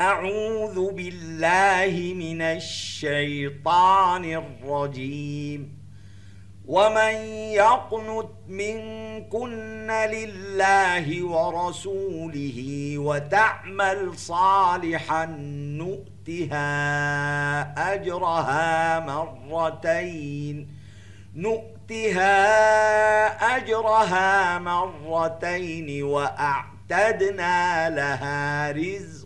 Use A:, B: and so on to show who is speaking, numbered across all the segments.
A: أعوذ بالله من الشيطان الرجيم. ومن يقنت منكن لله ورسوله وتعمل صالحا نؤتها أجرها مرتين نؤتها أجرها مرتين وأعتدنا لها رزقا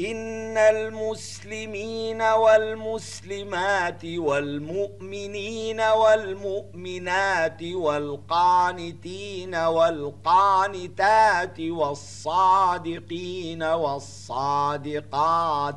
A: إن المسلمين والمسلمات والمؤمنين والمؤمنات والقانتين والقانتات والصادقين والصادقات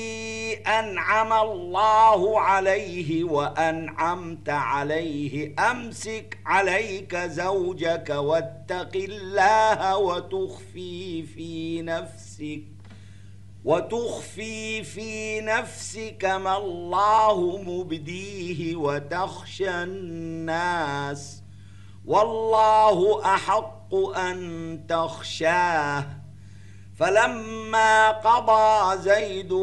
A: أنعم الله عليه وأنعمت عليه. أمسك عليك زوجك واتق الله وتخفي في نفسك وتخفي في نفسك ما الله مبديه وتخشى الناس. والله أحق أن تخشاه. فلما قضى زيد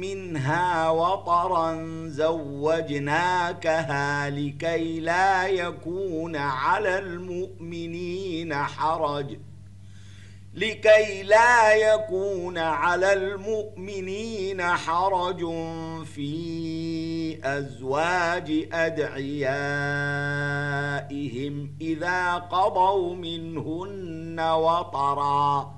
A: منها وطرا زوجناكها لكي لا يكون على المؤمنين حرج. لكي لا يكون على المؤمنين حرج في أزواج أدعيائهم إذا قضوا منهن وطرًا.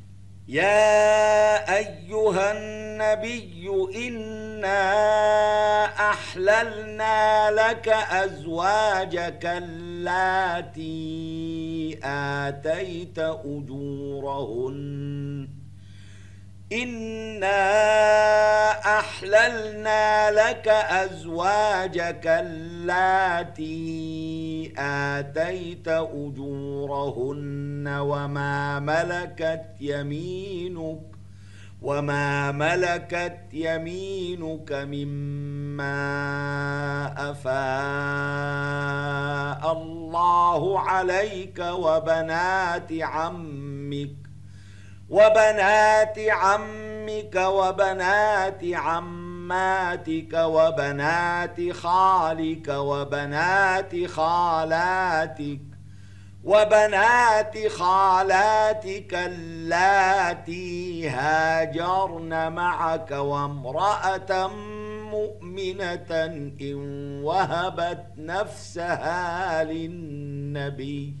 A: يا أيها النبي إنا أحللنا لك أزواجك اللاتي آتيت أجورهن إنا أحللنا لك أزواجك اللاتي آتيت أجورهن وما ملكت يمينك وما ملكت يمينك مما أفاء الله عليك وبنات عمك وبنات عمك وبنات عماتك وبنات خالك وبنات خالاتك وبنات خالاتك اللاتي هاجرن معك وامرأة مؤمنة إن وهبت نفسها للنبي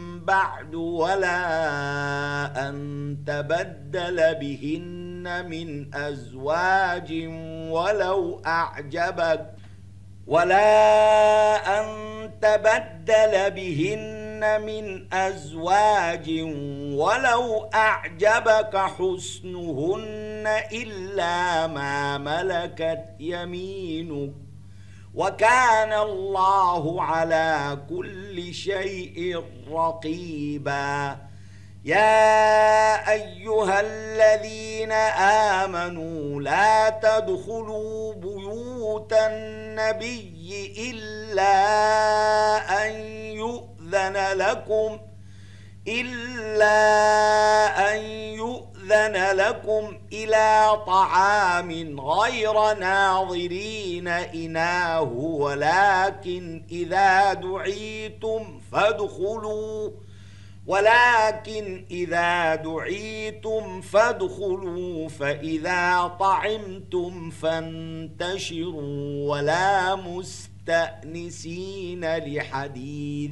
A: بعد ولا أن تبدل بهن من أزواج ولو أعجبك ولا أن تبدل بهن من أزواج ولو أعجبك حسنهن إلا ما ملكت يمينك وكان الله على كل شيء رقيبا. يا أيها الذين آمنوا لا تدخلوا بيوت النبي إلا أن يؤذن لكم إلا أن يؤذن أذن لكم إلى طعام غير ناظرين إناه ولكن إذا دعيتم فادخلوا ولكن إذا دعيتم فادخلوا فإذا طعمتم فانتشروا ولا مستأنسين لحديث.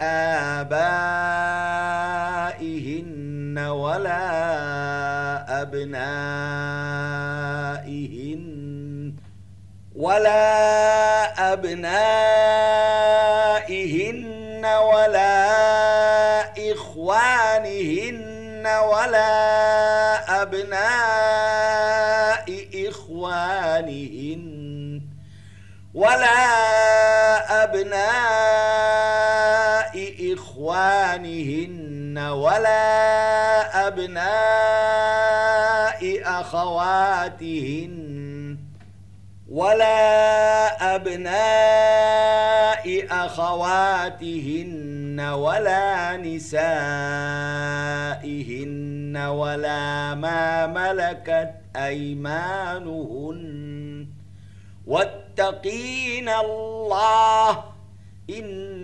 A: آبائهن ولا أبنائهن ولا أبنائهن ولا إخوانهن ولا أبناء إخوانهن ولا أبناء إخوانهن ولا أبناء أخواتهن ولا أبناء أخواتهن ولا نسائهن ولا ما ملكت أيمانهن واتقين الله إن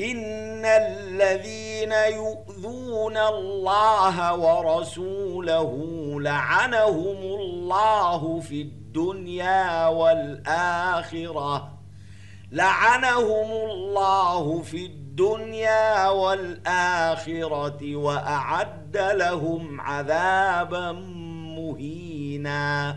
A: إن الذين يؤذون الله ورسوله لعنهم الله في الدنيا والآخرة. لعنهم الله في الدنيا والآخرة وأعد لهم عذابا مهينا.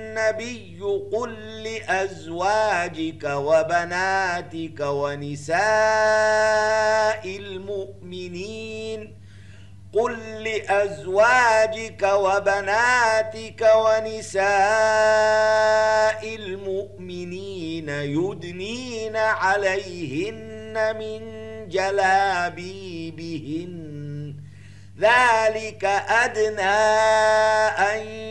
A: النبي قل لأزواجك وبناتك ونساء المؤمنين قل لأزواجك وبناتك ونساء المؤمنين يدنين عليهن من جلابيبهن. ذلك أدنى أن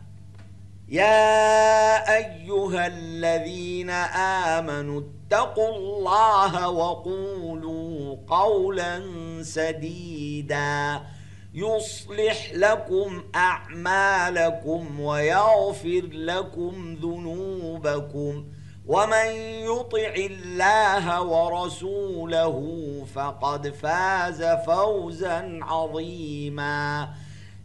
A: يا أيها الذين آمنوا اتقوا الله وقولوا قولا سديداً يصلح لكم أعمالكم ويغفر لكم ذنوبكم ومن يطع الله ورسوله فقد فاز فوزا عظيما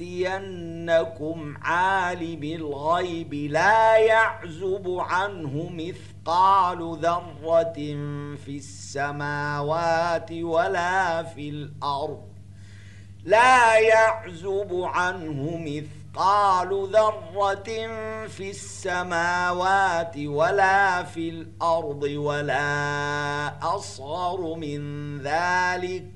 A: لتأتينكم عالم الغيب لا يعزب عنه مثقال ذرة في السماوات ولا في الأرض. لا يعزب عنه مثقال ذرة في السماوات ولا في الأرض ولا أصغر من ذلك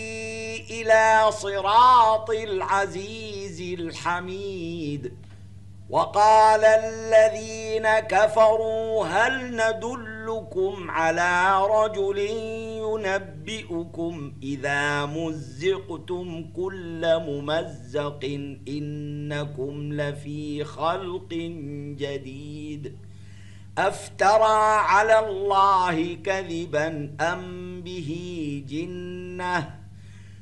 A: إلى صراط العزيز الحميد. وقال الذين كفروا هل ندلكم على رجل ينبئكم إذا مزقتم كل ممزق إنكم لفي خلق جديد. أفترى على الله كذبا أم به جنة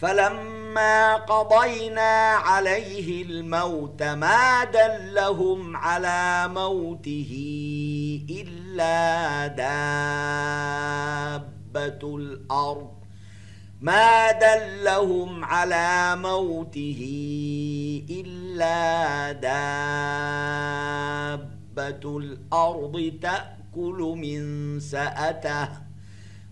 A: فلما قضينا عليه الموت ما دلهم على موته إلا دابة الأرض. ما دلهم على موته إلا دابة الأرض تأكل من سأته.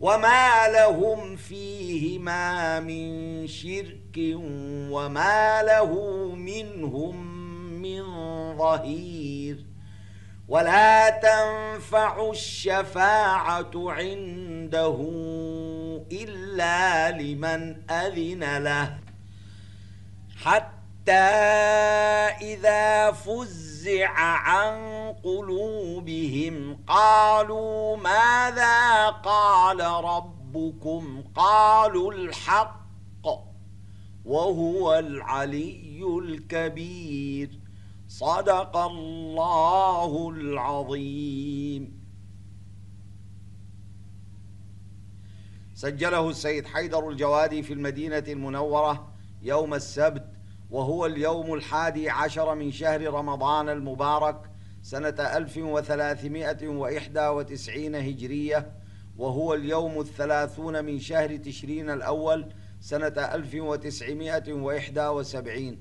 A: وما لهم فيهما من شرك وما له منهم من ظهير ولا تنفع الشفاعة عنده إلا لمن أذن له حتى إذا فزع عن قلوبهم قالوا ماذا قال ربكم؟ قالوا الحق وهو العلي الكبير. صدق الله العظيم. سجله السيد حيدر الجوادي في المدينة المنورة يوم السبت وهو اليوم الحادي عشر من شهر رمضان المبارك سنة 1391 هجرية وهو اليوم الثلاثون من شهر تشرين الأول سنة 1971